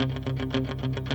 Okay, okay.